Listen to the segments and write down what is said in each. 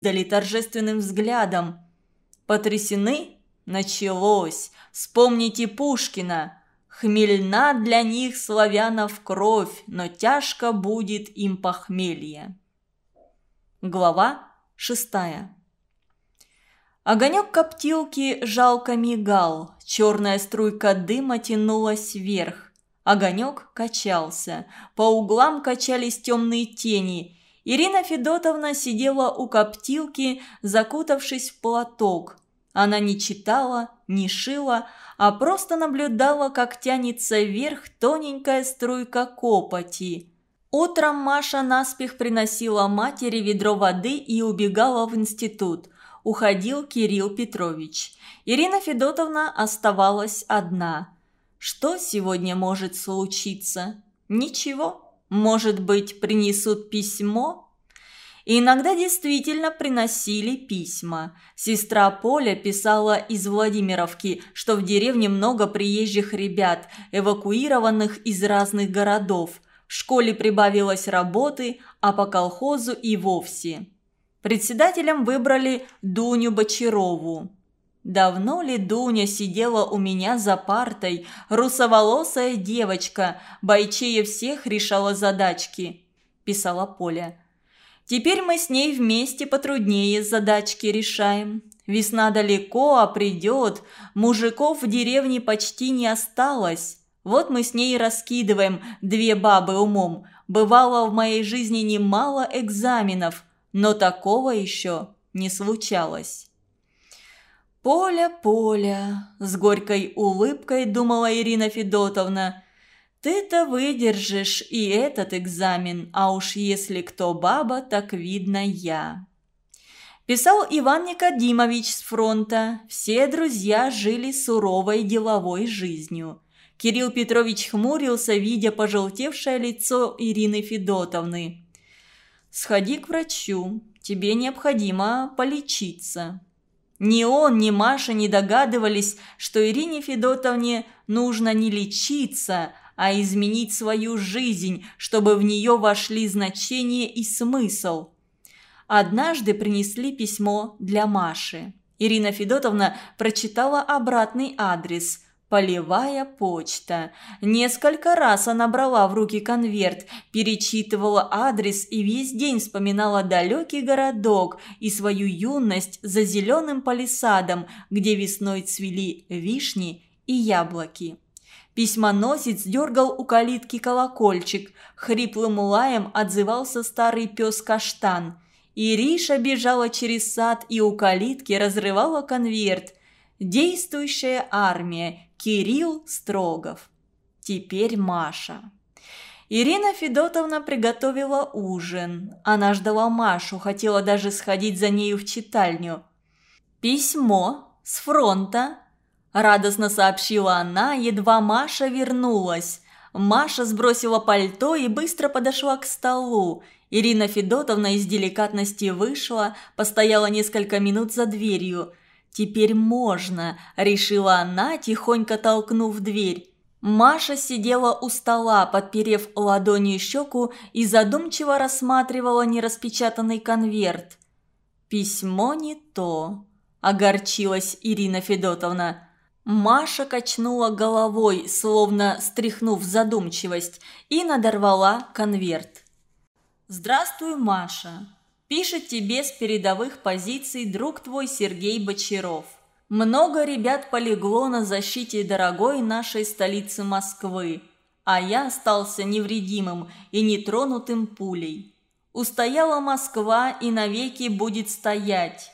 издали торжественным взглядом. Потрясены? Началось. Вспомните Пушкина. Хмельна для них славянов кровь, но тяжко будет им похмелье. Глава шестая. Огонек коптилки жалко мигал, черная струйка дыма тянулась вверх. Огонек качался, по углам качались темные тени. Ирина Федотовна сидела у коптилки, закутавшись в платок. Она не читала, не шила, а просто наблюдала, как тянется вверх тоненькая струйка копоти. Утром Маша наспех приносила матери ведро воды и убегала в институт – уходил Кирилл Петрович. Ирина Федотовна оставалась одна. Что сегодня может случиться? Ничего. Может быть, принесут письмо? И иногда действительно приносили письма. Сестра Поля писала из Владимировки, что в деревне много приезжих ребят, эвакуированных из разных городов. В школе прибавилось работы, а по колхозу и вовсе. Председателем выбрали Дуню Бочарову. Давно ли Дуня сидела у меня за партой, русоволосая девочка, бойчее всех решала задачки, писала Поля. Теперь мы с ней вместе потруднее задачки решаем. Весна далеко, а придет, мужиков в деревне почти не осталось. Вот мы с ней раскидываем две бабы умом. Бывало в моей жизни немало экзаменов – но такого еще не случалось. «Поля, Поля!» – с горькой улыбкой думала Ирина Федотовна. «Ты-то выдержишь и этот экзамен, а уж если кто баба, так видно я». Писал Иван Никодимович с фронта. Все друзья жили суровой деловой жизнью. Кирилл Петрович хмурился, видя пожелтевшее лицо Ирины Федотовны. Сходи к врачу, тебе необходимо полечиться». Ни он, ни Маша не догадывались, что Ирине Федотовне нужно не лечиться, а изменить свою жизнь, чтобы в нее вошли значение и смысл. Однажды принесли письмо для Маши. Ирина Федотовна прочитала обратный адрес – Полевая почта. Несколько раз она брала в руки конверт, перечитывала адрес и весь день вспоминала далекий городок и свою юность за зеленым палисадом, где весной цвели вишни и яблоки. Письмоносец дергал у калитки колокольчик, хриплым лаем отзывался старый пес Каштан. Ириша бежала через сад и у калитки разрывала конверт. Действующая армия Кирилл Строгов. Теперь Маша. Ирина Федотовна приготовила ужин. Она ждала Машу, хотела даже сходить за нею в читальню. «Письмо с фронта», – радостно сообщила она, едва Маша вернулась. Маша сбросила пальто и быстро подошла к столу. Ирина Федотовна из деликатности вышла, постояла несколько минут за дверью. «Теперь можно», – решила она, тихонько толкнув дверь. Маша сидела у стола, подперев ладонью щеку и задумчиво рассматривала нераспечатанный конверт. «Письмо не то», – огорчилась Ирина Федотовна. Маша качнула головой, словно стряхнув задумчивость, и надорвала конверт. «Здравствуй, Маша. Пишет тебе с передовых позиций друг твой Сергей Бочаров. Много ребят полегло на защите дорогой нашей столицы Москвы, а я остался невредимым и нетронутым пулей. Устояла Москва и навеки будет стоять.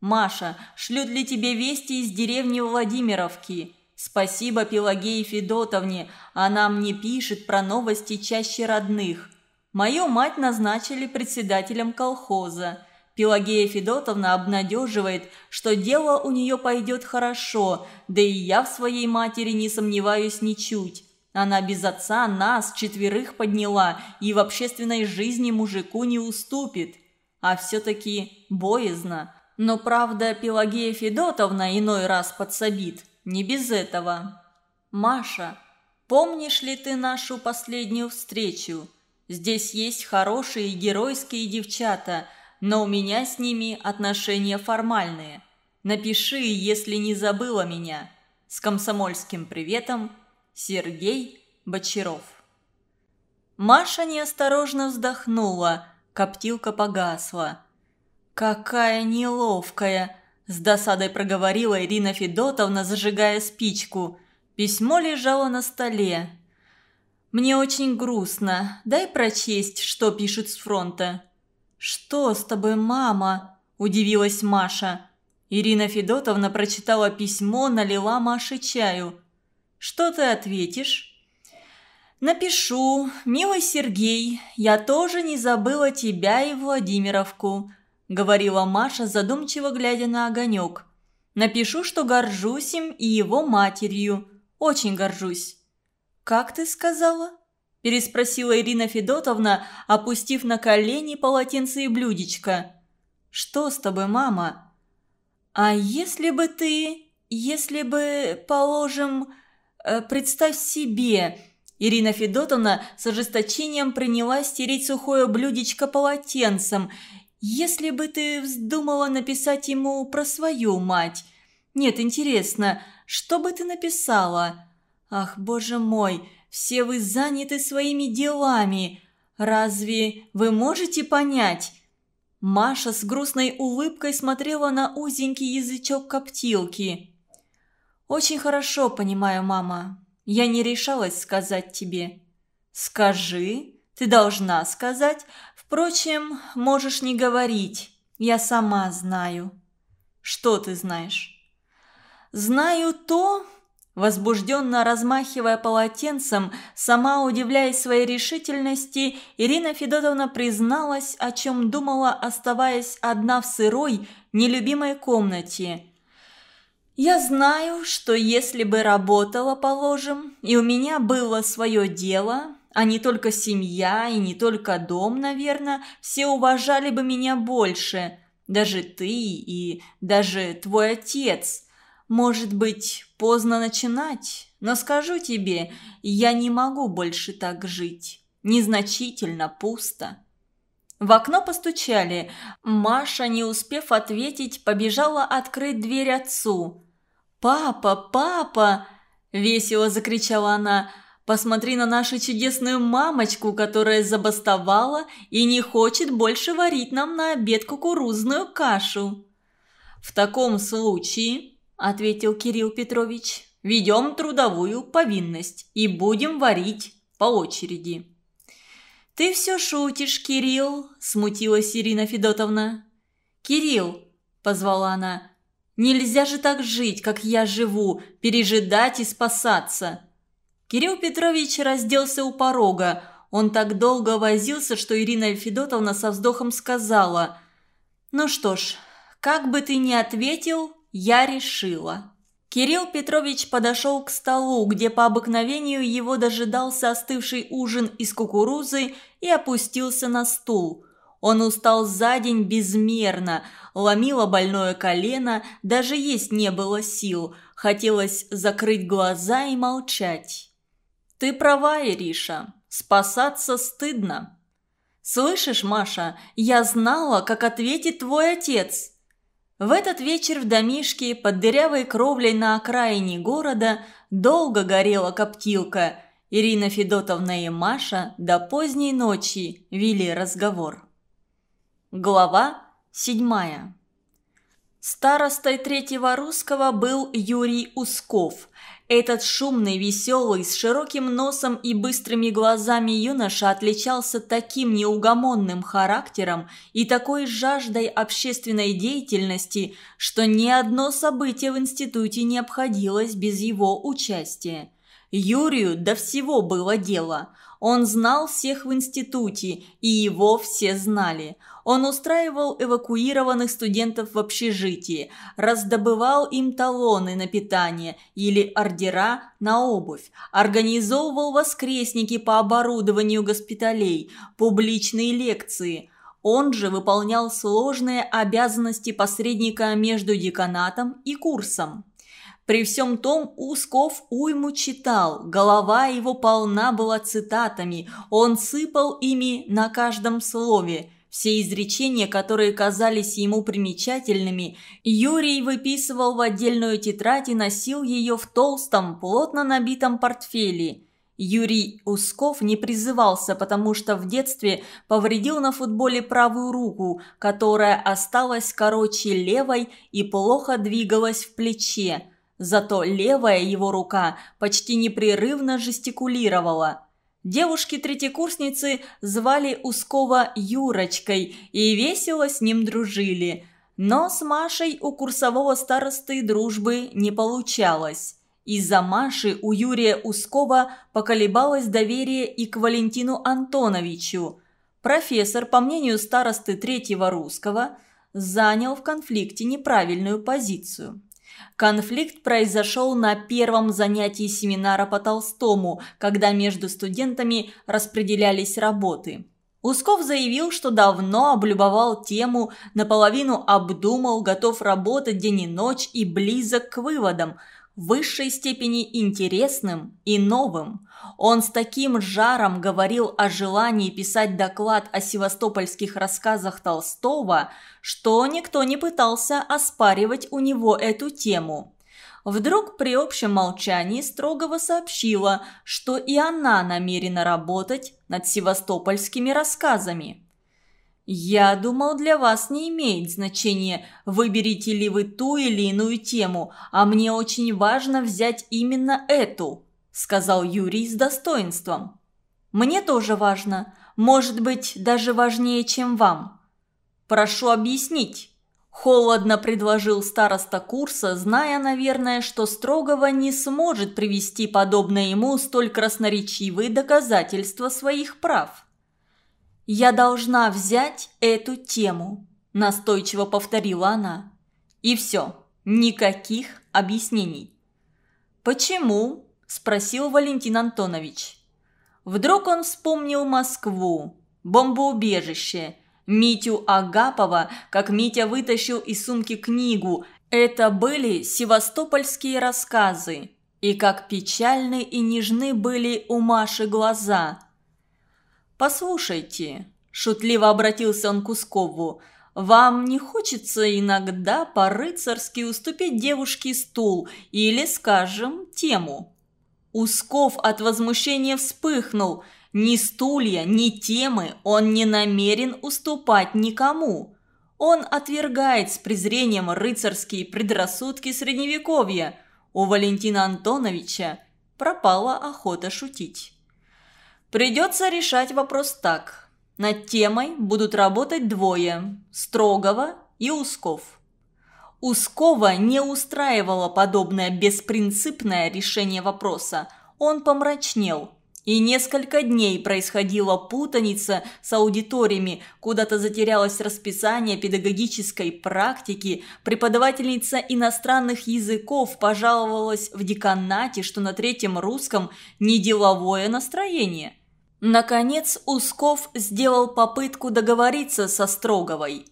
Маша, шлют ли тебе вести из деревни Владимировки? Спасибо Пелагее Федотовне, она мне пишет про новости чаще родных. Мою мать назначили председателем колхоза. Пелагея Федотовна обнадеживает, что дело у нее пойдет хорошо, да и я в своей матери не сомневаюсь ничуть. Она без отца нас, четверых, подняла и в общественной жизни мужику не уступит. А все-таки боязно. Но правда, Пелагея Федотовна иной раз подсобит. Не без этого. Маша, помнишь ли ты нашу последнюю встречу? Здесь есть хорошие геройские девчата. но у меня с ними отношения формальные. Напиши, если не забыла меня. С комсомольским приветом, Сергей Бочаров. Маша неосторожно вздохнула, коптилка погасла. «Какая неловкая!» – с досадой проговорила Ирина Федотовна, зажигая спичку. Письмо лежало на столе. «Мне очень грустно. Дай прочесть, что пишут с фронта». «Что с тобой, мама?» – удивилась Маша. Ирина Федотовна прочитала письмо, налила Маше чаю. «Что ты ответишь?» «Напишу, милый Сергей, я тоже не забыла тебя и Владимировку», – говорила Маша, задумчиво глядя на огонек. «Напишу, что горжусь им и его матерью. Очень горжусь». «Как ты сказала?» – переспросила Ирина Федотовна, опустив на колени полотенце и блюдечко. «Что с тобой, мама?» «А если бы ты... если бы, положим... Э, представь себе...» Ирина Федотовна с ожесточением принялась стереть сухое блюдечко полотенцем. «Если бы ты вздумала написать ему про свою мать. Нет, интересно, что бы ты написала? Ах, боже мой, все вы заняты своими делами. Разве вы можете понять?» Маша с грустной улыбкой смотрела на узенький язычок коптилки. «Очень хорошо понимаю, мама. Я не решалась сказать тебе. Скажи, ты должна сказать. Впрочем, можешь не говорить. Я сама знаю. Что ты знаешь? Знаю то, Возбужденно размахивая полотенцем, сама удивляясь своей решительности, Ирина Федотовна призналась, о чем думала, оставаясь одна в сырой, нелюбимой комнате. Я знаю, что если бы работала, положим, и у меня было свое дело, а не только семья и не только дом, наверное, все уважали бы меня больше. Даже ты и даже твой отец. Может быть, поздно начинать, но скажу тебе, я не могу больше так жить. Незначительно пусто. В окно постучали. Маша, не успев ответить, побежала открыть дверь отцу. «Папа, папа!» – весело закричала она. «Посмотри на нашу чудесную мамочку, которая забастовала и не хочет больше варить нам на обед кукурузную кашу». «В таком случае», – ответил Кирилл Петрович, – «ведем трудовую повинность и будем варить по очереди». «Ты все шутишь, Кирилл», – смутилась Ирина Федотовна. «Кирилл», – позвала она, Нельзя же так жить, как я живу, пережидать и спасаться. Кирилл Петрович разделся у порога. Он так долго возился, что Ирина Федотовна со вздохом сказала. «Ну что ж, как бы ты ни ответил, я решила». Кирилл Петрович подошел к столу, где по обыкновению его дожидался остывший ужин из кукурузы и опустился на стул – он устал за день безмерно, ломило больное колено, даже есть не было сил, хотелось закрыть глаза и молчать. «Ты права, Ириша, спасаться стыдно». «Слышишь, Маша, я знала, как ответит твой отец». В этот вечер в домишке под дырявой кровлей на окраине города долго горела коптилка. Ирина Федотовна и Маша до поздней ночи вели разговор. Глава седьмая. Старостой третьего русского был Юрий Усков. Этот шумный, веселый, с широким носом и быстрыми глазами юноша отличался таким неугомонным характером и такой жаждой общественной деятельности, что ни одно событие в институте не обходилось без его участия. Юрию до всего было дело. Он знал всех в институте, и его все знали. Он устраивал эвакуированных студентов в общежитии, раздобывал им талоны на питание или ордера на обувь, организовывал воскресники по оборудованию госпиталей, публичные лекции – он же выполнял сложные обязанности посредника между деканатом и курсом. При всем том Усков уйму читал, голова его полна была цитатами, он сыпал ими на каждом слове. Все изречения, которые казались ему примечательными, Юрий выписывал в отдельную тетрадь и носил ее в толстом, плотно набитом портфеле. Юрий Усков не призывался, потому что в детстве повредил на футболе правую руку, которая осталась короче левой и плохо двигалась в плече. Зато левая его рука почти непрерывно жестикулировала. Девушки-третьекурсницы звали Ускова Юрочкой и весело с ним дружили. Но с Машей у курсового старосты дружбы не получалось. Из-за Маши у Юрия Ускова поколебалось доверие и к Валентину Антоновичу. Профессор, по мнению старосты третьего русского, занял в конфликте неправильную позицию. Конфликт произошел на первом занятии семинара по Толстому, когда между студентами распределялись работы. Усков заявил, что давно облюбовал тему, наполовину обдумал, готов работать день и ночь и близок к выводам – в высшей степени интересным и новым. Он с таким жаром говорил о желании писать доклад о севастопольских рассказах Толстого, что никто не пытался оспаривать у него эту тему. Вдруг при общем молчании Строгова сообщила, что и она намерена работать над севастопольскими рассказами. «Я думал, для вас не имеет значения, выберете ли вы ту или иную тему, а мне очень важно взять именно эту», – сказал Юрий с достоинством. «Мне тоже важно, может быть, даже важнее, чем вам». «Прошу объяснить», – холодно предложил староста курса, зная, наверное, что Строгова не сможет привести подобное ему столь красноречивые доказательства своих прав. «Я должна взять эту тему», – настойчиво повторила она. И все, никаких объяснений. «Почему?» – спросил Валентин Антонович. Вдруг он вспомнил Москву, бомбоубежище, Митю Агапова, как Митя вытащил из сумки книгу. Это были севастопольские рассказы. И как печальны и нежны были у Маши глаза – «Послушайте», – шутливо обратился он к Ускову, – «вам не хочется иногда по-рыцарски уступить девушке стул или, скажем, тему?» Усков от возмущения вспыхнул. Ни стулья, ни темы он не намерен уступать никому. Он отвергает с презрением рыцарские предрассудки Средневековья. У Валентина Антоновича пропала охота шутить. Придется решать вопрос так. Над темой будут работать двое – Строгова и Усков. Ускова не устраивало подобное беспринципное решение вопроса. Он помрачнел. И несколько дней происходила путаница с аудиториями, куда-то затерялось расписание педагогической практики, преподавательница иностранных языков пожаловалась в деканате, что на третьем русском неделовое настроение – Наконец Усков сделал попытку договориться со Строговой.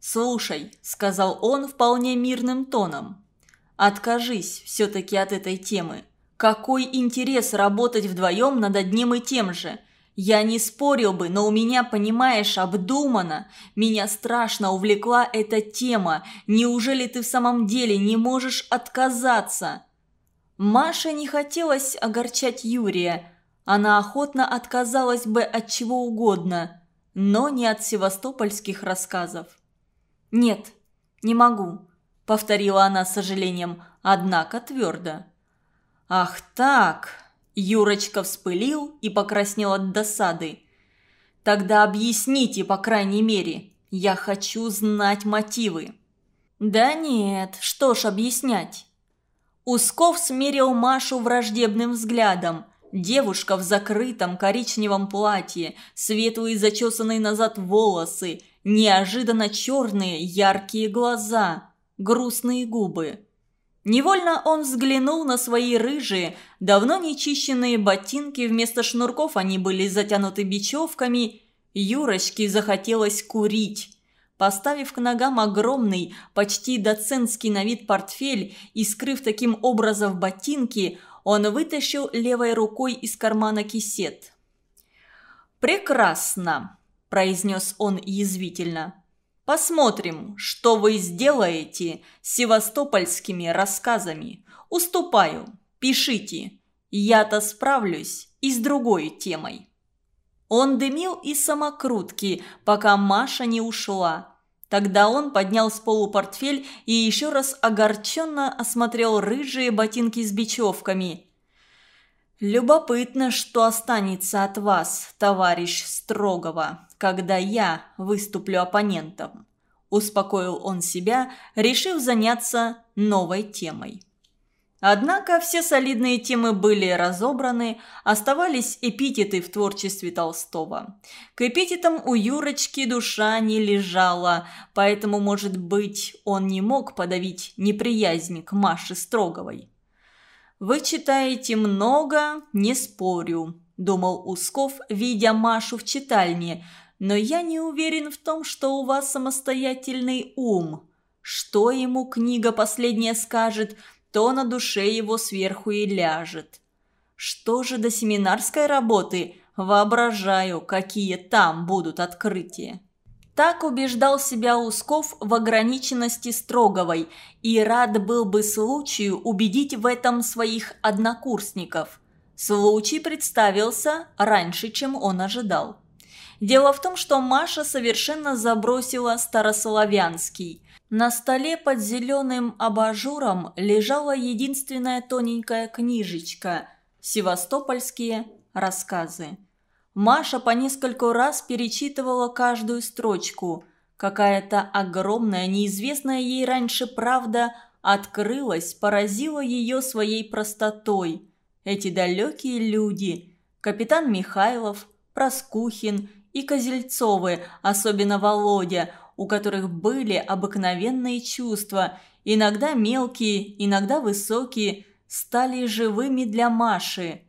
«Слушай», – сказал он вполне мирным тоном, – «откажись все-таки от этой темы. Какой интерес работать вдвоем над одним и тем же? Я не спорил бы, но у меня, понимаешь, обдумано. Меня страшно увлекла эта тема. Неужели ты в самом деле не можешь отказаться?» Маше не хотелось огорчать Юрия, она охотно отказалась бы от чего угодно, но не от севастопольских рассказов. «Нет, не могу», – повторила она с сожалением, однако твердо. «Ах так!» – Юрочка вспылил и покраснел от досады. «Тогда объясните, по крайней мере. Я хочу знать мотивы». «Да нет, что ж объяснять?» Усков смерил Машу враждебным взглядом. Девушка в закрытом коричневом платье, светлые зачесанные назад волосы, неожиданно черные яркие глаза, грустные губы. Невольно он взглянул на свои рыжие, давно нечищенные ботинки, вместо шнурков они были затянуты бечевками. Юрочке захотелось курить. Поставив к ногам огромный, почти доцентский на вид портфель и скрыв таким образом ботинки – он вытащил левой рукой из кармана кисет. «Прекрасно!» произнес он язвительно. «Посмотрим, что вы сделаете с севастопольскими рассказами. Уступаю, пишите. Я-то справлюсь и с другой темой». Он дымил из самокрутки, пока Маша не ушла. Тогда он поднял с полу портфель и еще раз огорченно осмотрел рыжие ботинки с бечевками. «Любопытно, что останется от вас, товарищ Строгова, когда я выступлю оппонентом», – успокоил он себя, решив заняться новой темой. Однако все солидные темы были разобраны, оставались эпитеты в творчестве Толстого. К эпитетам у Юрочки душа не лежала, поэтому, может быть, он не мог подавить неприязнь к Маше Строговой. «Вы читаете много, не спорю», – думал Усков, видя Машу в читальне, «но я не уверен в том, что у вас самостоятельный ум. Что ему книга последняя скажет – то на душе его сверху и ляжет. Что же до семинарской работы, воображаю, какие там будут открытия. Так убеждал себя Усков в ограниченности Строговой и рад был бы случаю убедить в этом своих однокурсников. Случай представился раньше, чем он ожидал. Дело в том, что Маша совершенно забросила Старославянский. На столе под зеленым абажуром лежала единственная тоненькая книжечка «Севастопольские рассказы». Маша по нескольку раз перечитывала каждую строчку. Какая-то огромная, неизвестная ей раньше правда открылась, поразила ее своей простотой. Эти далекие люди – капитан Михайлов, Проскухин и Козельцовы, особенно Володя – у которых были обыкновенные чувства, иногда мелкие, иногда высокие, стали живыми для Маши.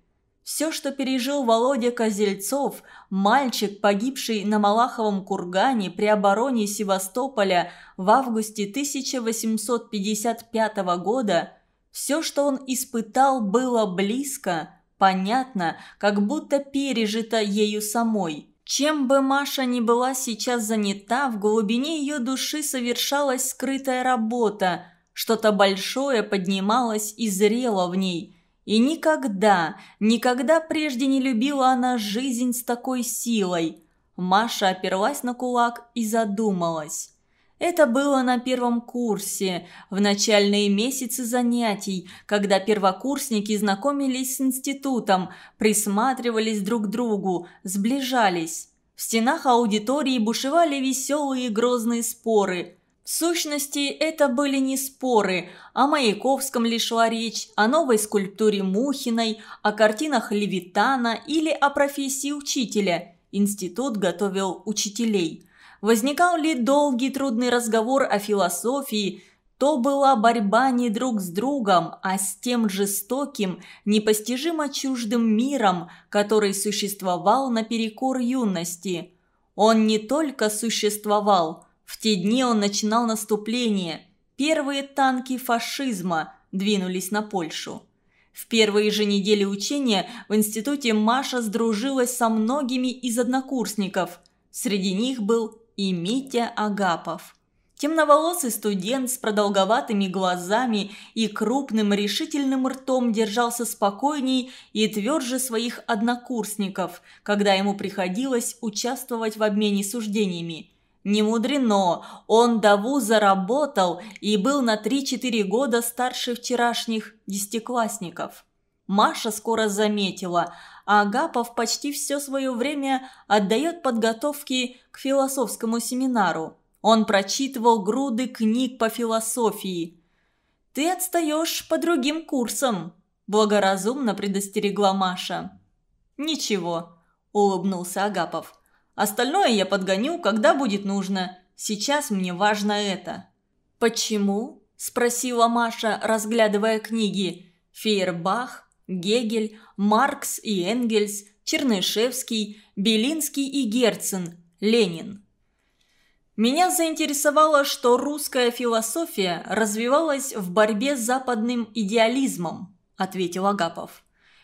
Все, что пережил Володя Козельцов, мальчик, погибший на Малаховом кургане при обороне Севастополя в августе 1855 года, все, что он испытал, было близко, понятно, как будто пережито ею самой – чем бы Маша ни была сейчас занята, в глубине ее души совершалась скрытая работа, что-то большое поднималось и зрело в ней. И никогда, никогда прежде не любила она жизнь с такой силой. Маша оперлась на кулак и задумалась. Это было на первом курсе, в начальные месяцы занятий, когда первокурсники знакомились с институтом, присматривались друг к другу, сближались. В стенах аудитории бушевали веселые и грозные споры. В сущности, это были не споры, о Маяковском ли шла речь, о новой скульптуре Мухиной, о картинах Левитана или о профессии учителя. Институт готовил учителей – возникал ли долгий трудный разговор о философии, то была борьба не друг с другом, а с тем жестоким, непостижимо чуждым миром, который существовал наперекор юности. Он не только существовал, в те дни он начинал наступление. Первые танки фашизма двинулись на Польшу. В первые же недели учения в институте Маша сдружилась со многими из однокурсников. Среди них был и Митя Агапов. Темноволосый студент с продолговатыми глазами и крупным решительным ртом держался спокойней и тверже своих однокурсников, когда ему приходилось участвовать в обмене суждениями. Не мудрено, он до вуза работал и был на 3-4 года старше вчерашних десятиклассников. Маша скоро заметила, а Агапов почти все свое время отдает подготовке к философскому семинару. Он прочитывал груды книг по философии. «Ты отстаешь по другим курсам», – благоразумно предостерегла Маша. «Ничего», – улыбнулся Агапов. «Остальное я подгоню, когда будет нужно. Сейчас мне важно это». «Почему?» – спросила Маша, разглядывая книги. «Фейербах, Гегель, Маркс и Энгельс, Чернышевский, Белинский и Герцен, Ленин. Меня заинтересовало, что русская философия развивалась в борьбе с западным идеализмом, ответил Агапов.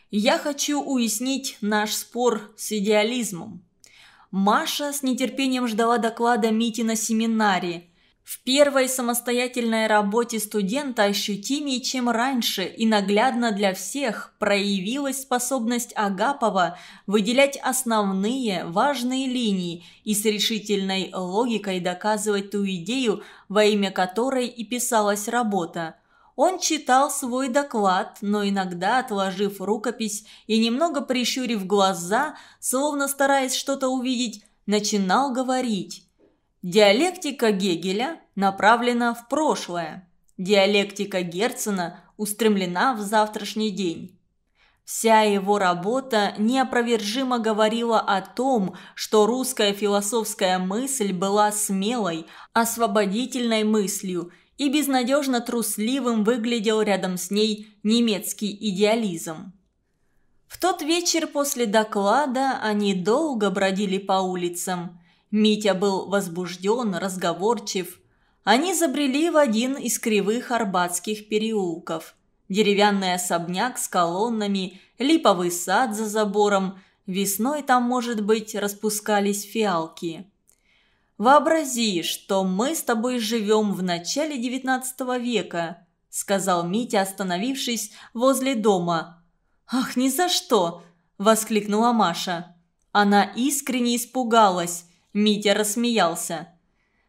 Я хочу уяснить наш спор с идеализмом. Маша с нетерпением ждала доклада Мити на семинаре. В первой самостоятельной работе студента ощутимее, чем раньше и наглядно для всех проявилась способность Агапова выделять основные важные линии и с решительной логикой доказывать ту идею, во имя которой и писалась работа. Он читал свой доклад, но иногда, отложив рукопись и немного прищурив глаза, словно стараясь что-то увидеть, начинал говорить. Диалектика Гегеля направлена в прошлое. Диалектика Герцена устремлена в завтрашний день. Вся его работа неопровержимо говорила о том, что русская философская мысль была смелой, освободительной мыслью, и безнадежно трусливым выглядел рядом с ней немецкий идеализм. В тот вечер после доклада они долго бродили по улицам – Митя был возбужден, разговорчив. Они забрели в один из кривых арбатских переулков. Деревянный особняк с колоннами, липовый сад за забором. Весной там, может быть, распускались фиалки. «Вообрази, что мы с тобой живем в начале девятнадцатого века», сказал Митя, остановившись возле дома. «Ах, ни за что!» – воскликнула Маша. Она искренне испугалась. Митя рассмеялся.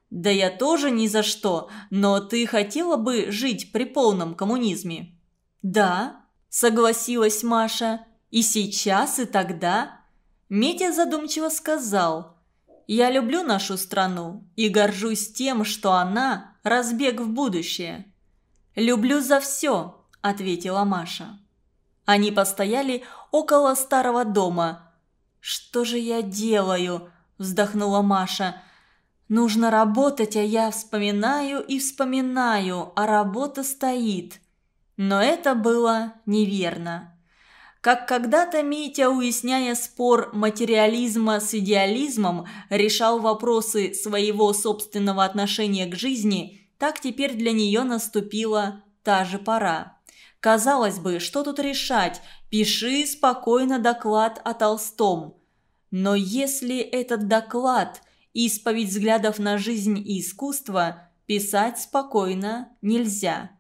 «Да я тоже ни за что, но ты хотела бы жить при полном коммунизме?» «Да», – согласилась Маша. «И сейчас, и тогда». Митя задумчиво сказал. «Я люблю нашу страну и горжусь тем, что она – разбег в будущее». «Люблю за все», – ответила Маша. Они постояли около старого дома. «Что же я делаю?» – вздохнула Маша. «Нужно работать, а я вспоминаю и вспоминаю, а работа стоит». Но это было неверно. Как когда-то Митя, уясняя спор материализма с идеализмом, решал вопросы своего собственного отношения к жизни, так теперь для нее наступила та же пора. Казалось бы, что тут решать? Пиши спокойно доклад о Толстом. Но если этот доклад – исповедь взглядов на жизнь и искусство, писать спокойно нельзя.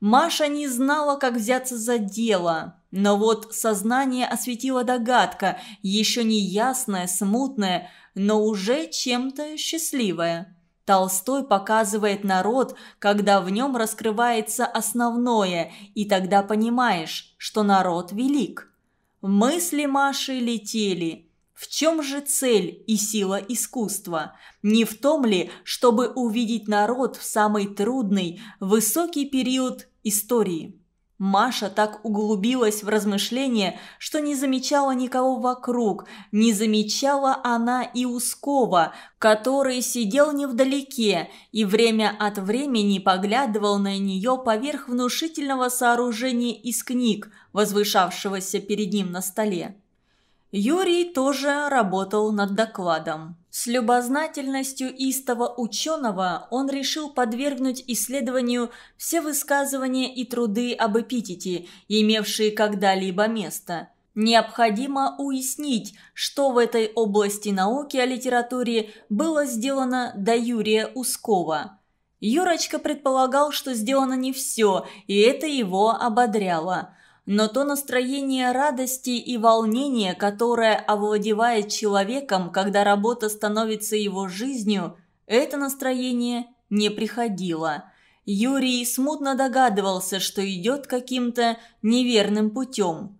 Маша не знала, как взяться за дело, но вот сознание осветила догадка, еще не ясная, смутная, но уже чем-то счастливая. Толстой показывает народ, когда в нем раскрывается основное, и тогда понимаешь, что народ велик. Мысли Маши летели – в чем же цель и сила искусства? Не в том ли, чтобы увидеть народ в самый трудный, высокий период истории? Маша так углубилась в размышления, что не замечала никого вокруг, не замечала она и Ускова, который сидел невдалеке и время от времени поглядывал на нее поверх внушительного сооружения из книг, возвышавшегося перед ним на столе. Юрий тоже работал над докладом. С любознательностью истого ученого он решил подвергнуть исследованию все высказывания и труды об эпитете, имевшие когда-либо место. Необходимо уяснить, что в этой области науки о литературе было сделано до Юрия Ускова. Юрочка предполагал, что сделано не все, и это его ободряло – но то настроение радости и волнения, которое овладевает человеком, когда работа становится его жизнью, это настроение не приходило. Юрий смутно догадывался, что идет каким-то неверным путем.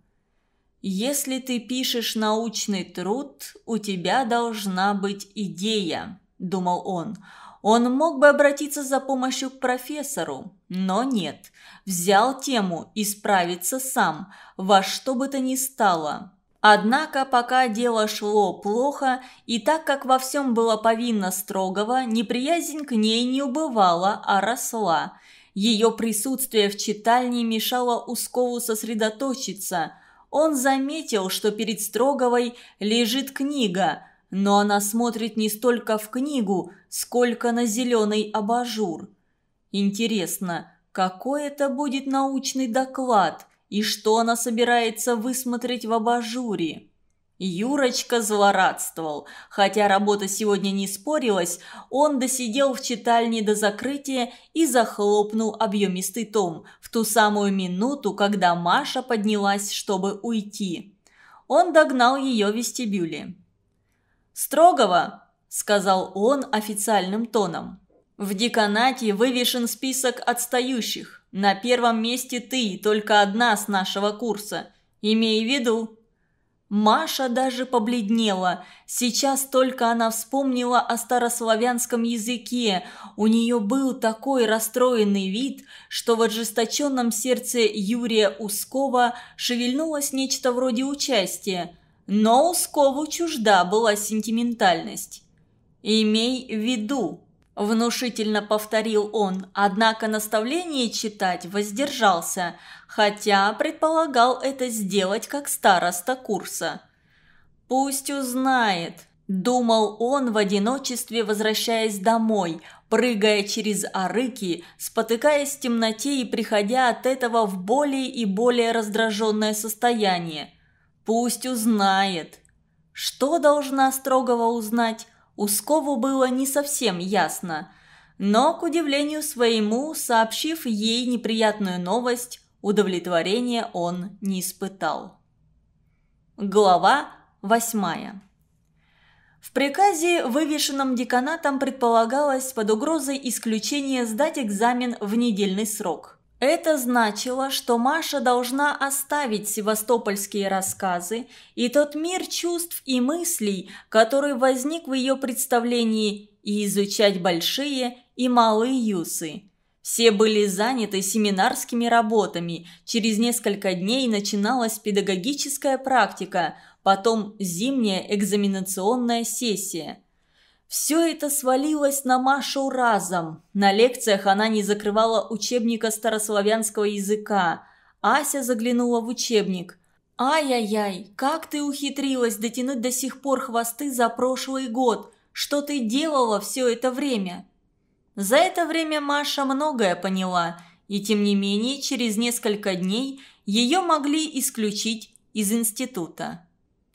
«Если ты пишешь научный труд, у тебя должна быть идея», – думал он. Он мог бы обратиться за помощью к профессору, но нет. Взял тему и справиться сам, во что бы то ни стало. Однако, пока дело шло плохо, и так как во всем было повинно строгого, неприязнь к ней не убывала, а росла. Ее присутствие в читальне мешало Ускову сосредоточиться. Он заметил, что перед Строговой лежит книга – но она смотрит не столько в книгу, сколько на зеленый абажур. Интересно, какой это будет научный доклад и что она собирается высмотреть в абажуре? Юрочка злорадствовал. Хотя работа сегодня не спорилась, он досидел в читальне до закрытия и захлопнул объемистый том в ту самую минуту, когда Маша поднялась, чтобы уйти. Он догнал ее в вестибюле. «Строгого!» – сказал он официальным тоном. «В деканате вывешен список отстающих. На первом месте ты, только одна с нашего курса. Имей в виду». Маша даже побледнела. Сейчас только она вспомнила о старославянском языке. У нее был такой расстроенный вид, что в ожесточенном сердце Юрия Ускова шевельнулось нечто вроде участия. Но Ускову чужда была сентиментальность. «Имей в виду», – внушительно повторил он, однако наставление читать воздержался, хотя предполагал это сделать как староста курса. «Пусть узнает», – думал он в одиночестве, возвращаясь домой, прыгая через арыки, спотыкаясь в темноте и приходя от этого в более и более раздраженное состояние. «Пусть узнает». Что должна строгого узнать? Ускову было не совсем ясно. Но, к удивлению своему, сообщив ей неприятную новость, удовлетворения он не испытал. Глава восьмая. В приказе, вывешенном деканатом, предполагалось под угрозой исключения сдать экзамен в недельный срок. Это значило, что Маша должна оставить севастопольские рассказы и тот мир чувств и мыслей, который возник в ее представлении, и изучать большие и малые юсы. Все были заняты семинарскими работами, через несколько дней начиналась педагогическая практика, потом зимняя экзаменационная сессия – все это свалилось на Машу разом. На лекциях она не закрывала учебника старославянского языка. Ася заглянула в учебник. «Ай-яй-яй, как ты ухитрилась дотянуть до сих пор хвосты за прошлый год? Что ты делала все это время?» За это время Маша многое поняла, и тем не менее через несколько дней ее могли исключить из института.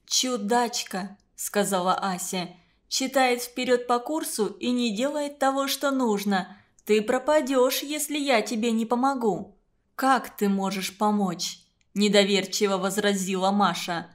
«Чудачка», — сказала Ася, — Читает вперед по курсу и не делает того, что нужно. Ты пропадешь, если я тебе не помогу». «Как ты можешь помочь?» – недоверчиво возразила Маша.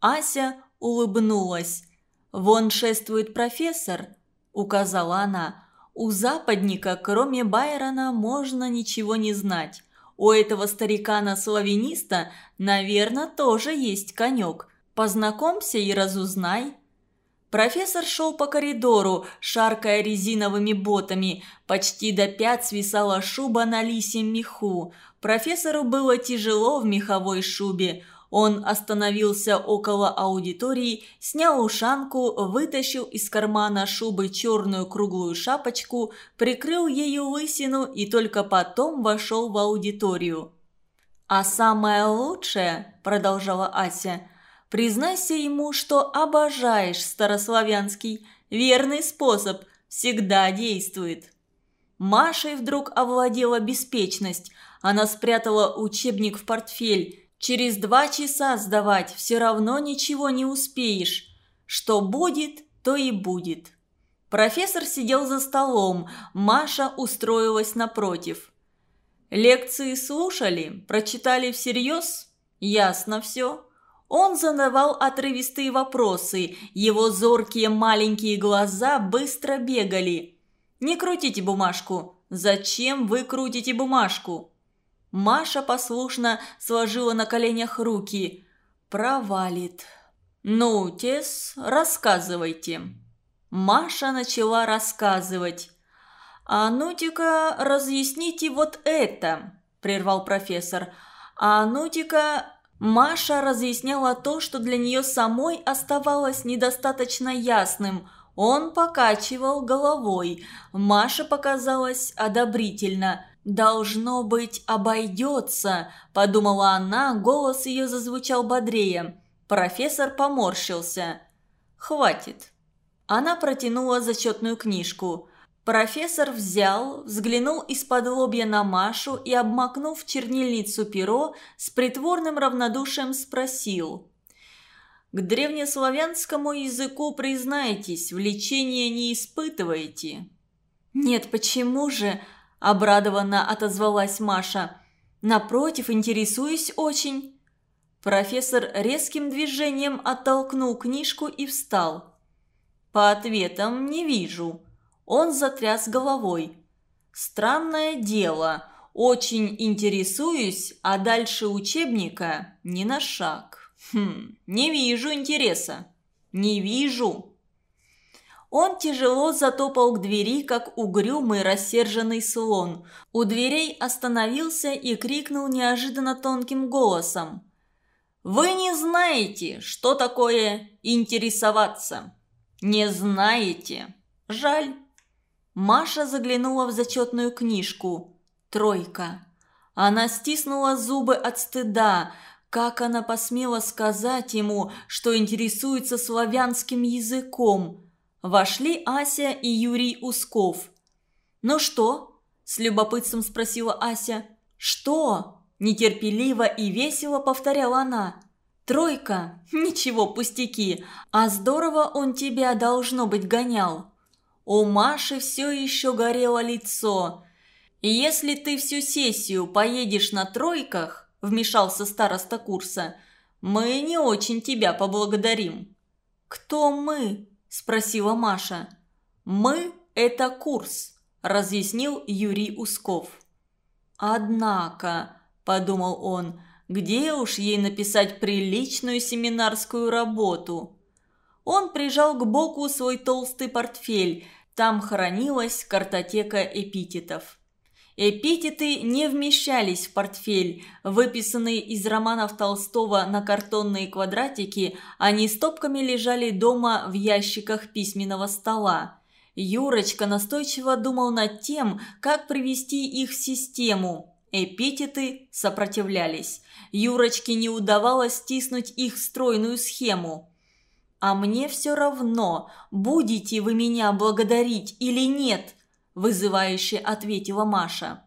Ася улыбнулась. «Вон шествует профессор», – указала она. «У западника, кроме Байрона, можно ничего не знать. У этого старикана-славяниста, наверное, тоже есть конек. Познакомься и разузнай». Профессор шел по коридору, шаркая резиновыми ботами. Почти до пят свисала шуба на лисьем меху. Профессору было тяжело в меховой шубе. Он остановился около аудитории, снял ушанку, вытащил из кармана шубы черную круглую шапочку, прикрыл ею лысину и только потом вошел в аудиторию. «А самое лучшее», – продолжала Ася, Признайся ему, что обожаешь старославянский. Верный способ всегда действует. Машей вдруг овладела беспечность. Она спрятала учебник в портфель. Через два часа сдавать все равно ничего не успеешь. Что будет, то и будет. Профессор сидел за столом, Маша устроилась напротив. Лекции слушали, прочитали всерьез? Ясно все. Он задавал отрывистые вопросы, его зоркие маленькие глаза быстро бегали. «Не крутите бумажку! Зачем вы крутите бумажку?» Маша послушно сложила на коленях руки. «Провалит». «Ну, Тес, рассказывайте». Маша начала рассказывать. «А ну-ка, разъясните вот это», – прервал профессор. «А ну-ка, Маша разъясняла то, что для нее самой оставалось недостаточно ясным. Он покачивал головой. Маша показалась одобрительно. «Должно быть, обойдется», – подумала она, голос ее зазвучал бодрее. Профессор поморщился. «Хватит». Она протянула зачетную книжку. Профессор взял, взглянул из-под лобья на Машу и, обмакнув чернильницу перо, с притворным равнодушием спросил. К древнеславянскому языку, признайтесь, влечения не испытываете». «Нет, почему же?» – обрадованно отозвалась Маша. «Напротив, интересуюсь очень». Профессор резким движением оттолкнул книжку и встал. «По ответам не вижу». Он затряс головой. «Странное дело. Очень интересуюсь, а дальше учебника ни на шаг. Хм, не вижу интереса. Не вижу». Он тяжело затопал к двери, как угрюмый рассерженный слон. У дверей остановился и крикнул неожиданно тонким голосом. «Вы не знаете, что такое интересоваться. Не знаете. Жаль». Маша заглянула в зачетную книжку. Тройка. Она стиснула зубы от стыда. Как она посмела сказать ему, что интересуется славянским языком? Вошли Ася и Юрий Усков. «Ну что?» – с любопытством спросила Ася. «Что?» – нетерпеливо и весело повторяла она. «Тройка? Ничего, пустяки. А здорово он тебя, должно быть, гонял». У Маши все еще горело лицо. «Если ты всю сессию поедешь на тройках», – вмешался староста курса, – «мы не очень тебя поблагодарим». «Кто мы?» – спросила Маша. «Мы – это курс», – разъяснил Юрий Усков. «Однако», – подумал он, – «где уж ей написать приличную семинарскую работу?» Он прижал к боку свой толстый портфель. Там хранилась картотека эпитетов. Эпитеты не вмещались в портфель. Выписанные из романов Толстого на картонные квадратики, они стопками лежали дома в ящиках письменного стола. Юрочка настойчиво думал над тем, как привести их в систему. Эпитеты сопротивлялись. Юрочке не удавалось стиснуть их стройную схему. «А мне все равно, будете вы меня благодарить или нет», – вызывающе ответила Маша.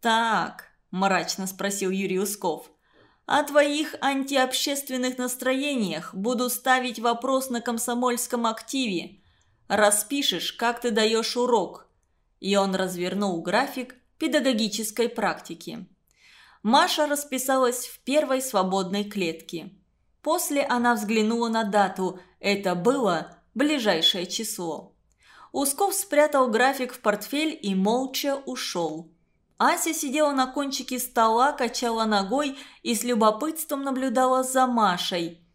«Так», – мрачно спросил Юрий Усков, – «о твоих антиобщественных настроениях буду ставить вопрос на комсомольском активе. Распишешь, как ты даешь урок». И он развернул график педагогической практики. Маша расписалась в первой свободной клетке. После она взглянула на дату. Это было ближайшее число. Усков спрятал график в портфель и молча ушел. Ася сидела на кончике стола, качала ногой и с любопытством наблюдала за Машей.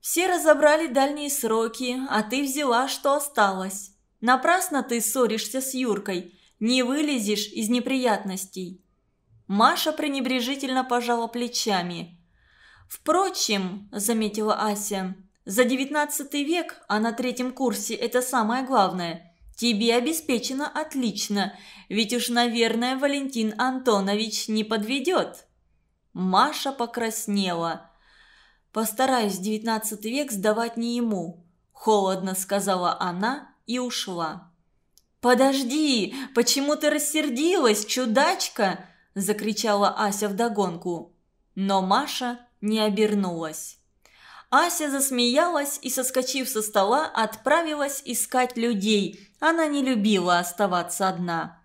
«Все разобрали дальние сроки, а ты взяла, что осталось. Напрасно ты ссоришься с Юркой, не вылезешь из неприятностей». Маша пренебрежительно пожала плечами. «Впрочем», – заметила Ася, – «за девятнадцатый век, а на третьем курсе это самое главное, тебе обеспечено отлично, ведь уж, наверное, Валентин Антонович не подведет». Маша покраснела. «Постараюсь девятнадцатый век сдавать не ему», – холодно сказала она и ушла. «Подожди, почему ты рассердилась, чудачка?» – закричала Ася вдогонку. Но Маша не обернулась. Ася засмеялась и, соскочив со стола, отправилась искать людей. Она не любила оставаться одна.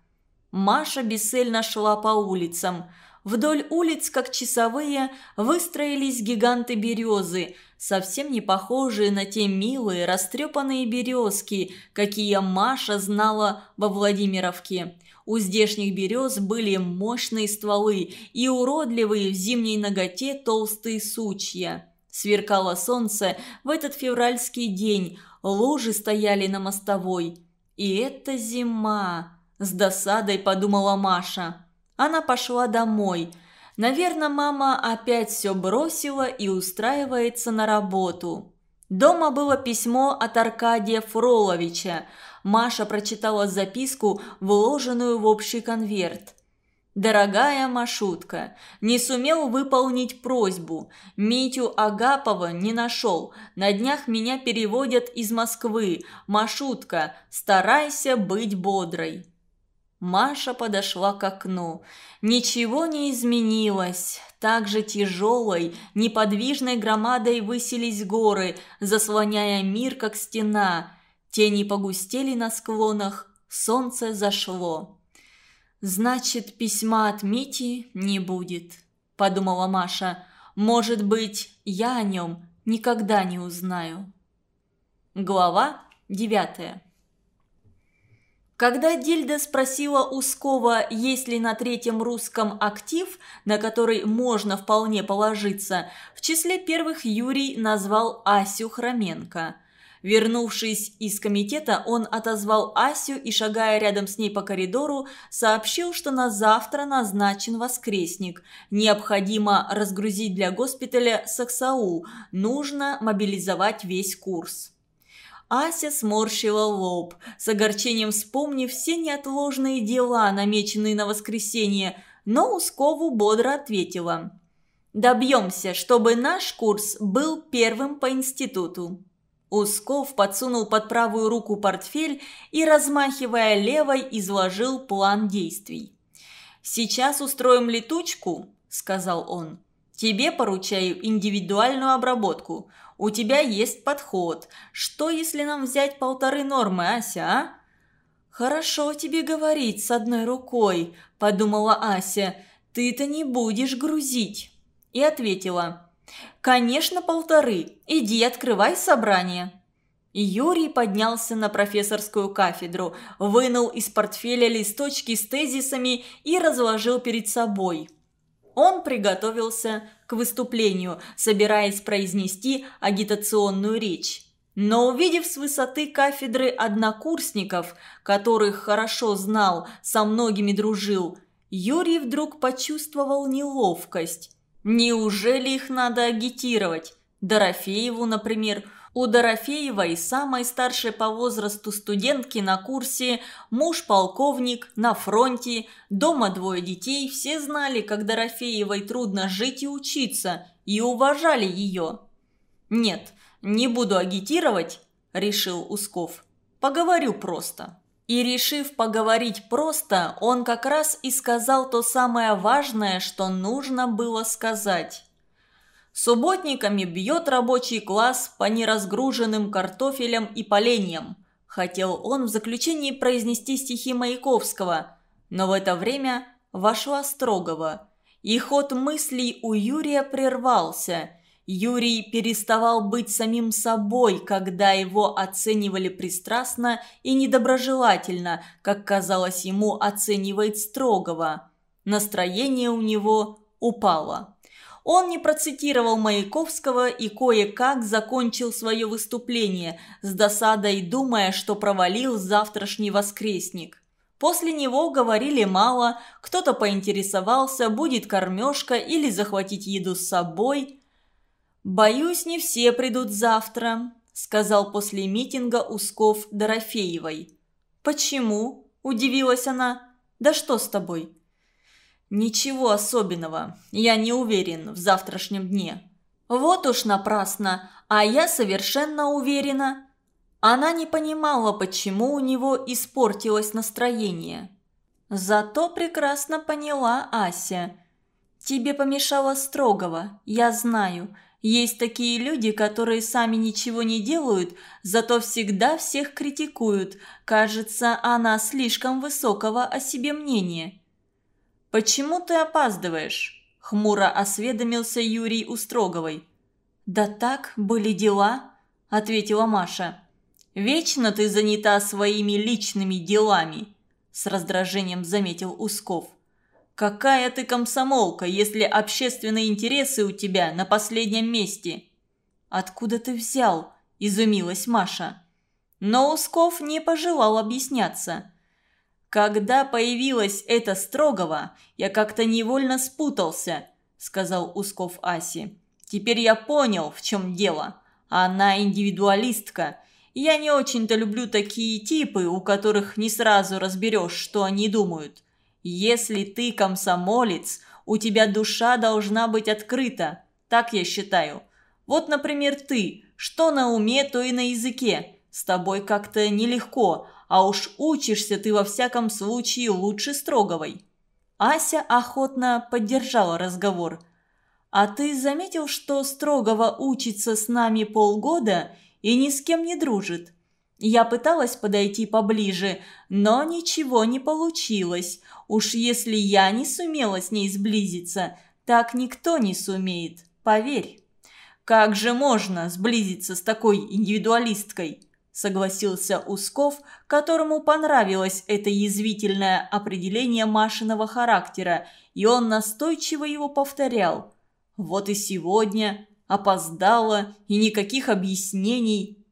Маша бесцельно шла по улицам. Вдоль улиц, как часовые, выстроились гиганты березы, совсем не похожие на те милые, растрепанные березки, какие Маша знала во Владимировке. У здешних берез были мощные стволы и уродливые в зимней ноготе толстые сучья. Сверкало солнце в этот февральский день, лужи стояли на мостовой. «И это зима!» – с досадой подумала Маша. Она пошла домой. Наверное, мама опять все бросила и устраивается на работу. Дома было письмо от Аркадия Фроловича – Маша прочитала записку, вложенную в общий конверт. «Дорогая Машутка, не сумел выполнить просьбу. Митю Агапова не нашел. На днях меня переводят из Москвы. Машутка, старайся быть бодрой». Маша подошла к окну. Ничего не изменилось. Также тяжелой, неподвижной громадой высились горы, заслоняя мир, как стена. Тени погустели на склонах, солнце зашло. «Значит, письма от Мити не будет», – подумала Маша. «Может быть, я о нем никогда не узнаю». Глава девятая когда Дильда спросила Ускова, есть ли на третьем русском актив, на который можно вполне положиться, в числе первых Юрий назвал Асю Хроменко. Вернувшись из комитета, он отозвал Асю и, шагая рядом с ней по коридору, сообщил, что на завтра назначен воскресник. Необходимо разгрузить для госпиталя Саксаул, нужно мобилизовать весь курс. Ася сморщила лоб, с огорчением вспомнив все неотложные дела, намеченные на воскресенье, но Ускову бодро ответила. «Добьемся, чтобы наш курс был первым по институту». Усков подсунул под правую руку портфель и, размахивая левой, изложил план действий. «Сейчас устроим летучку», – сказал он. «Тебе поручаю индивидуальную обработку. У тебя есть подход. Что, если нам взять полторы нормы, Ася, а?» «Хорошо тебе говорить с одной рукой», – подумала Ася. «Ты-то не будешь грузить». И ответила. «Конечно, полторы. Иди, открывай собрание». Юрий поднялся на профессорскую кафедру, вынул из портфеля листочки с тезисами и разложил перед собой – он приготовился к выступлению, собираясь произнести агитационную речь. Но увидев с высоты кафедры однокурсников, которых хорошо знал, со многими дружил, Юрий вдруг почувствовал неловкость. Неужели их надо агитировать? Дорофееву, например, у Дорофеевой, самой старшей по возрасту студентки на курсе, муж полковник, на фронте, дома двое детей, все знали, как Дорофеевой трудно жить и учиться, и уважали ее. «Нет, не буду агитировать», – решил Усков. «Поговорю просто». И решив поговорить просто, он как раз и сказал то самое важное, что нужно было сказать. Субботниками бьет рабочий класс по неразгруженным картофелям и поленьям. Хотел он в заключении произнести стихи Маяковского, но в это время вошла Строгова. И ход мыслей у Юрия прервался. Юрий переставал быть самим собой, когда его оценивали пристрастно и недоброжелательно, как казалось ему оценивает Строгова. Настроение у него упало. Он не процитировал Маяковского и кое-как закончил свое выступление, с досадой думая, что провалил завтрашний воскресник. После него говорили мало, кто-то поинтересовался, будет кормежка или захватить еду с собой. «Боюсь, не все придут завтра», – сказал после митинга Усков Дорофеевой. «Почему?» – удивилась она. «Да что с тобой?» «Ничего особенного. Я не уверен в завтрашнем дне». «Вот уж напрасно. А я совершенно уверена». Она не понимала, почему у него испортилось настроение. Зато прекрасно поняла Ася. «Тебе помешало строгого, я знаю. Есть такие люди, которые сами ничего не делают, зато всегда всех критикуют. Кажется, она слишком высокого о себе мнения». «Почему ты опаздываешь?» – хмуро осведомился Юрий Устроговой. «Да так, были дела», – ответила Маша. «Вечно ты занята своими личными делами», – с раздражением заметил Усков. «Какая ты комсомолка, если общественные интересы у тебя на последнем месте?» «Откуда ты взял?» – изумилась Маша. Но Усков не пожелал объясняться. «Когда появилась эта Строгова, я как-то невольно спутался», – сказал Усков Аси. «Теперь я понял, в чем дело. Она индивидуалистка. Я не очень-то люблю такие типы, у которых не сразу разберешь, что они думают. Если ты комсомолец, у тебя душа должна быть открыта. Так я считаю. Вот, например, ты. Что на уме, то и на языке. С тобой как-то нелегко, а уж учишься ты во всяком случае лучше Строговой». Ася охотно поддержала разговор. а ты заметил, что Строгова учится с нами полгода и ни с кем не дружит? Я пыталась подойти поближе, но ничего не получилось. Уж если я не сумела с ней сблизиться, так никто не сумеет, поверь. Как же можно сблизиться с такой индивидуалисткой? Согласился Усков, которому понравилось это язвительное определение Машиного характера, и он настойчиво его повторял. Вот и сегодня опоздала, и никаких объяснений.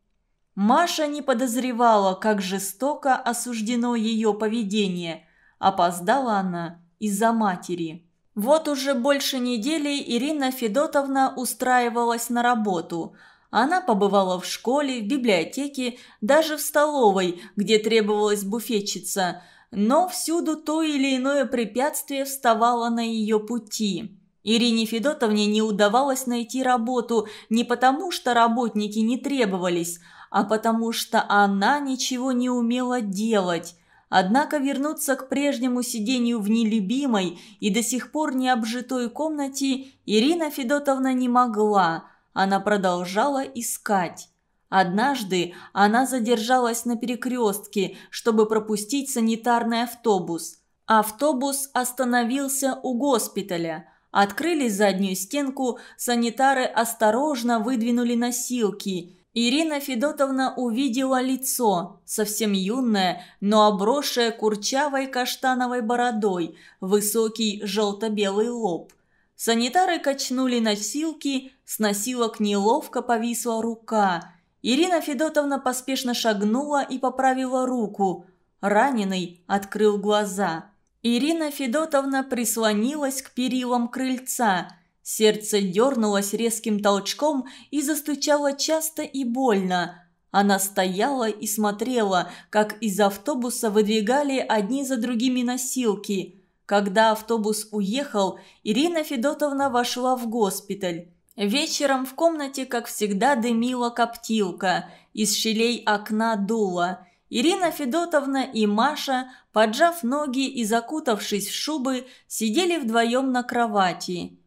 Маша не подозревала, как жестоко осуждено ее поведение. Опоздала она из-за матери. Вот уже больше недели Ирина Федотовна устраивалась на работу. Она побывала в школе, в библиотеке, даже в столовой, где требовалась буфетчица, но всюду то или иное препятствие вставало на ее пути. Ирине Федотовне не удавалось найти работу не потому, что работники не требовались, а потому что она ничего не умела делать. Однако вернуться к прежнему сидению в нелюбимой и до сих пор не обжитой комнате Ирина Федотовна не могла. Она продолжала искать. Однажды она задержалась на перекрестке, чтобы пропустить санитарный автобус. Автобус остановился у госпиталя – Открыли заднюю стенку, санитары осторожно выдвинули носилки. Ирина Федотовна увидела лицо, совсем юное, но обросшее курчавой каштановой бородой, высокий желто-белый лоб. Санитары качнули носилки, с носилок неловко повисла рука. Ирина Федотовна поспешно шагнула и поправила руку. Раненый открыл глаза. Ирина Федотовна прислонилась к перилам крыльца. Сердце дернулось резким толчком и застучало часто и больно. Она стояла и смотрела, как из автобуса выдвигали одни за другими носилки. Когда автобус уехал, Ирина Федотовна вошла в госпиталь. Вечером в комнате, как всегда, дымила коптилка, из щелей окна дуло – Ирина Федотовна и Маша, поджав ноги и закутавшись в шубы, сидели вдвоем на кровати.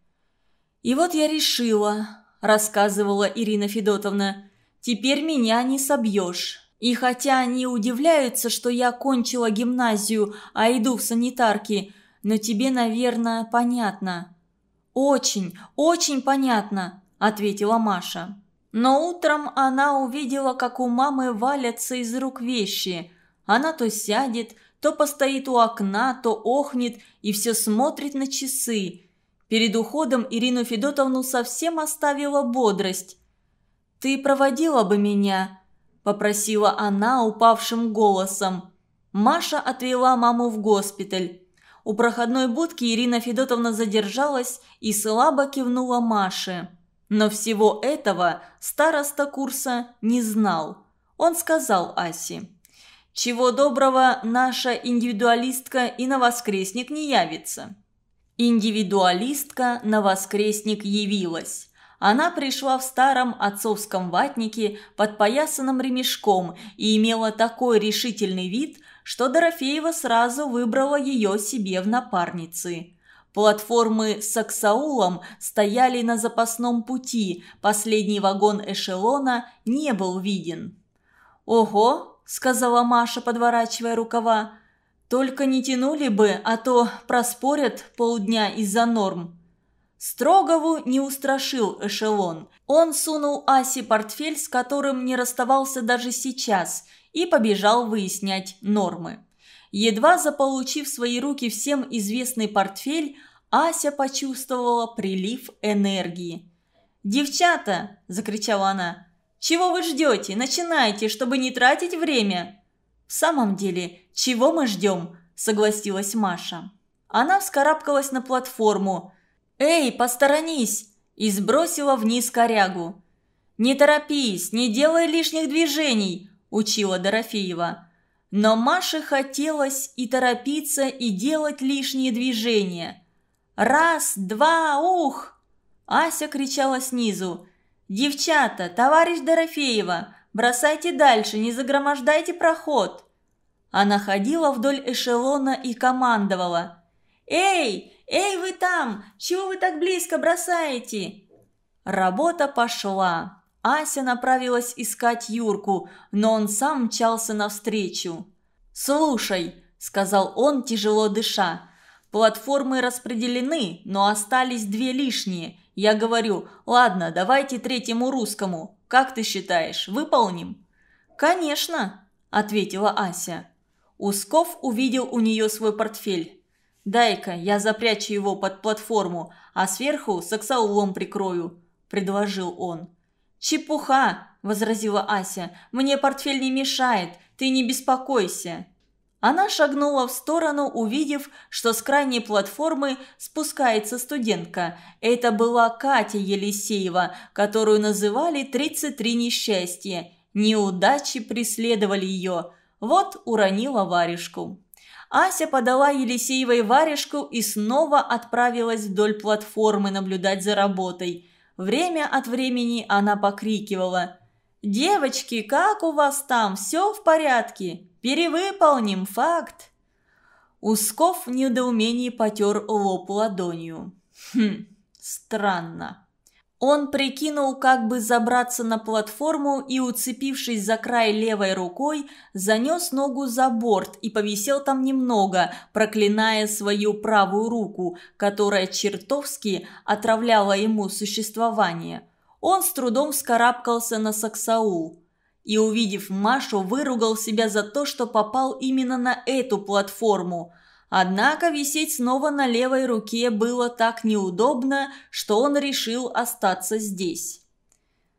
«И вот я решила», – рассказывала Ирина Федотовна, – «теперь меня не собьешь». И хотя они удивляются, что я кончила гимназию, а иду в санитарки, но тебе, наверное, понятно». «Очень, очень понятно», – ответила Маша. Но утром она увидела, как у мамы валятся из рук вещи. Она то сядет, то постоит у окна, то охнет и все смотрит на часы. Перед уходом Ирину Федотовну совсем оставила бодрость. «Ты проводила бы меня?» – попросила она упавшим голосом. Маша отвела маму в госпиталь. У проходной будки Ирина Федотовна задержалась и слабо кивнула Маше. Но всего этого староста курса не знал. Он сказал Асе, «Чего доброго, наша индивидуалистка и на воскресник не явится». Индивидуалистка на воскресник явилась. Она пришла в старом отцовском ватнике под поясанным ремешком и имела такой решительный вид, что Дорофеева сразу выбрала ее себе в напарницы. Платформы с Аксаулом стояли на запасном пути, последний вагон эшелона не был виден. «Ого!» – сказала Маша, подворачивая рукава. «Только не тянули бы, а то проспорят полдня из-за норм». Строгову не устрашил эшелон. Он сунул Асе портфель, с которым не расставался даже сейчас, и побежал выяснять нормы. Едва заполучив в свои руки всем известный портфель, Ася почувствовала прилив энергии. «Девчата!» – закричала она. «Чего вы ждете? Начинайте, чтобы не тратить время!» «В самом деле, чего мы ждем?» – согласилась Маша. Она вскарабкалась на платформу. «Эй, посторонись!» – и сбросила вниз корягу. «Не торопись, не делай лишних движений!» – учила Дорофеева. Но Маше хотелось и торопиться, и делать лишние движения. «Раз, два, ух!» Ася кричала снизу. «Девчата, товарищ Дорофеева, бросайте дальше, не загромождайте проход!» Она ходила вдоль эшелона и командовала. «Эй, «Эй, вы там! Чего вы так близко бросаете?» Работа пошла. Ася направилась искать Юрку, но он сам мчался навстречу. «Слушай», – сказал он, тяжело дыша, – «платформы распределены, но остались две лишние. Я говорю, ладно, давайте третьему русскому. Как ты считаешь, выполним?» «Конечно», – ответила Ася. Усков увидел у нее свой портфель. «Дай-ка, я запрячу его под платформу, а сверху саксаулом прикрою», – предложил он. «Чепуха!» – возразила Ася. «Мне портфель не мешает, ты не беспокойся». Она шагнула в сторону, увидев, что с крайней платформы спускается студентка. Это была Катя Елисеева, которую называли «33 несчастья». Неудачи преследовали ее. Вот уронила варежку. Ася подала Елисеевой варежку и снова отправилась вдоль платформы наблюдать за работой. Время от времени она покрикивала «Девочки, как у вас там? Все в порядке? Перевыполним факт!» Усков в недоумении потер лоб ладонью. «Хм, странно». Он прикинул, как бы забраться на платформу и, уцепившись за край левой рукой, занес ногу за борт и повисел там немного, проклиная свою правую руку, которая чертовски отравляла ему существование. Он с трудом вскарабкался на саксаул и, увидев Машу, выругал себя за то, что попал именно на эту платформу – Однако висеть снова на левой руке было так неудобно, что он решил остаться здесь.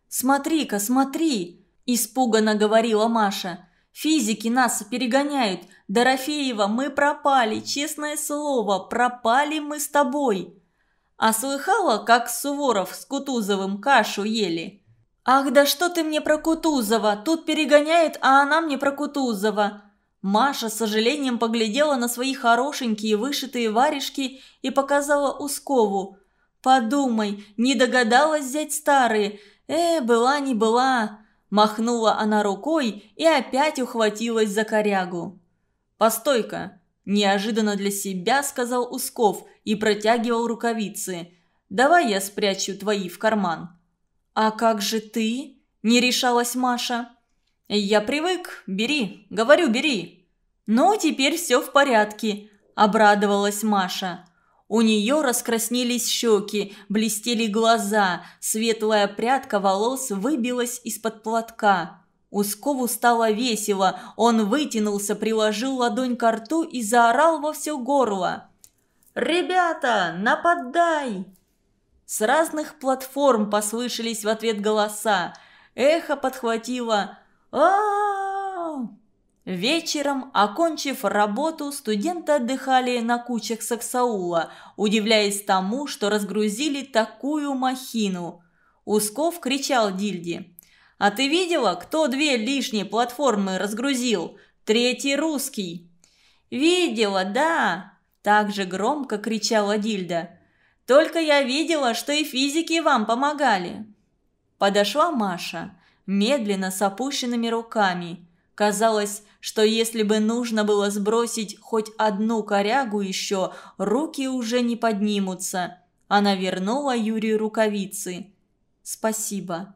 «Смотри-ка, смотри!» – испуганно говорила Маша. «Физики нас перегоняют. Дорофеева, мы пропали, честное слово, пропали мы с тобой!» А слыхала, как Суворов с Кутузовым кашу ели? «Ах, да что ты мне про Кутузова? Тут перегоняют, а она мне про Кутузова!» Маша с сожалением поглядела на свои хорошенькие вышитые варежки и показала Ускову. «Подумай, не догадалась взять старые. Э, была не была». Махнула она рукой и опять ухватилась за корягу. «Постой-ка!» – неожиданно для себя сказал Усков и протягивал рукавицы. «Давай я спрячу твои в карман». «А как же ты?» – не решалась Маша. «Я привык. Бери. Говорю, бери». «Ну, теперь все в порядке», – обрадовалась Маша. У нее раскраснелись щеки, блестели глаза, светлая прядка волос выбилась из-под платка. Ускову стало весело, он вытянулся, приложил ладонь к рту и заорал во все горло. «Ребята, нападай!» С разных платформ послышались в ответ голоса. Эхо подхватило а, Вечером, окончив работу, студенты отдыхали на кучах саксаула, удивляясь тому, что разгрузили такую махину. Усков кричал Дильде. «А ты видела, кто две лишние платформы разгрузил? Третий русский!» «Видела, да!» – также громко кричала Дильда. «Только я видела, что и физики вам помогали!» Подошла Маша медленно с опущенными руками. Казалось, что если бы нужно было сбросить хоть одну корягу еще, руки уже не поднимутся. Она вернула Юрию рукавицы. «Спасибо».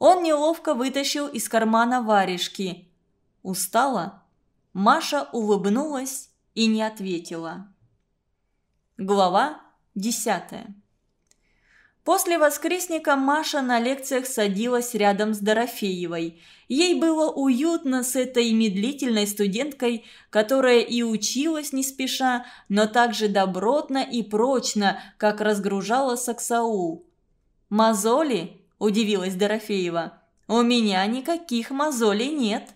Он неловко вытащил из кармана варежки. «Устала?» Маша улыбнулась и не ответила. Глава десятая После воскресника Маша на лекциях садилась рядом с Дорофеевой. Ей было уютно с этой медлительной студенткой, которая и училась не спеша, но также добротно и прочно, как разгружала саксаул. «Мозоли?» – удивилась Дорофеева. «У меня никаких мозолей нет».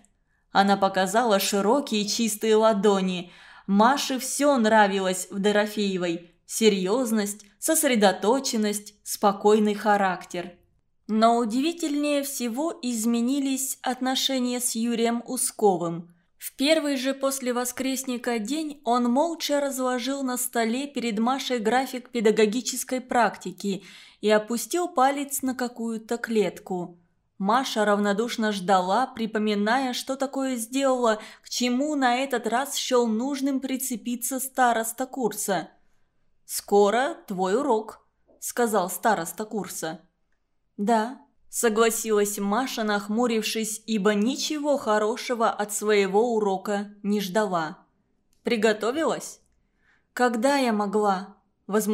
Она показала широкие чистые ладони. Маше все нравилось в Дорофеевой – серьезность, сосредоточенность, спокойный характер. Но удивительнее всего изменились отношения с Юрием Усковым. В первый же после воскресника день он молча разложил на столе перед Машей график педагогической практики и опустил палец на какую-то клетку. Маша равнодушно ждала, припоминая, что такое сделала, к чему на этот раз счел нужным прицепиться староста курса. «Скоро твой урок», – сказал староста курса. «Да», – согласилась Маша, нахмурившись, ибо ничего хорошего от своего урока не ждала. «Приготовилась?» «Когда я могла?» –